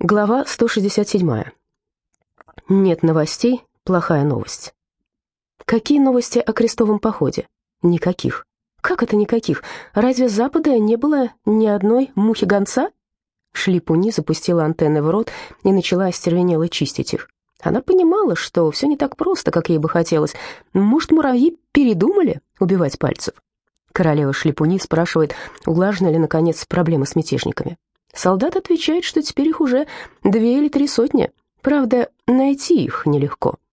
Глава 167. Нет новостей, плохая новость. Какие новости о крестовом походе? Никаких. Как это никаких? Разве с Запада не было ни одной мухи-гонца? Шлипуни запустила антенны в рот и начала остервенело чистить их. Она понимала, что все не так просто, как ей бы хотелось. Может, муравьи передумали убивать пальцев? Королева Шлипуни спрашивает, улажены ли, наконец, проблемы с мятежниками. Солдат отвечает, что теперь их уже две или три сотни. Правда, найти их нелегко.